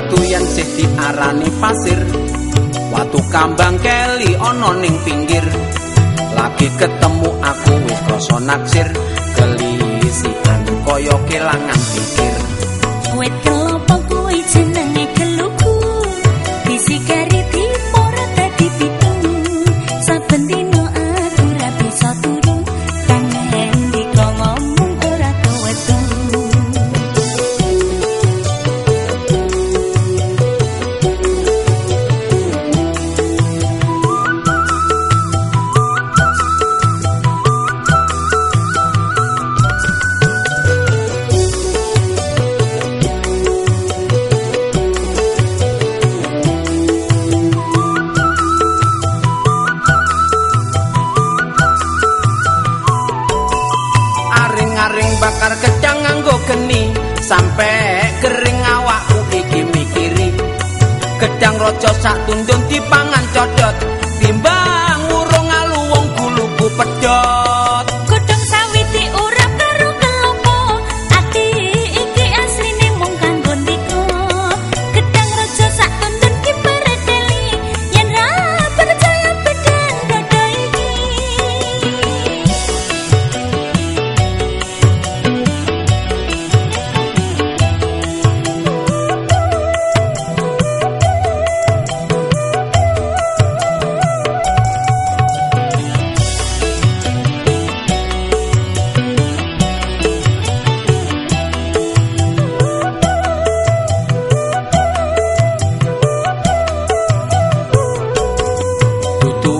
watu yen sih diarani pasir watu kambang keli ana ning pinggir. Lagi ketemu aku wis krasa naksir gelisian kaya kelangan bakar kecang nganggo geni. Sampe kering awakku iki mikiri. Gedang rojo sak tundun dipangan codot. Timbang urung alu wong guluku pedot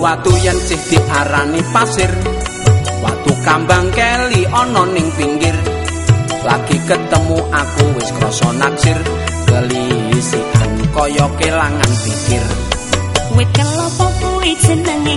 watu yen sih diarani pasir watu kambang keli ana ning pinggir. Lagi ketemu aku wis krasa naksir gelisian kaya kelangan pikir. Wit kelopo kuwi jenenge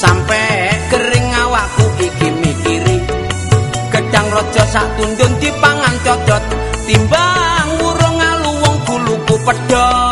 sampe kering awakku iki mikiri. Gedang raja sak tundun dipangan codot timbang urung alu wong guluku pedot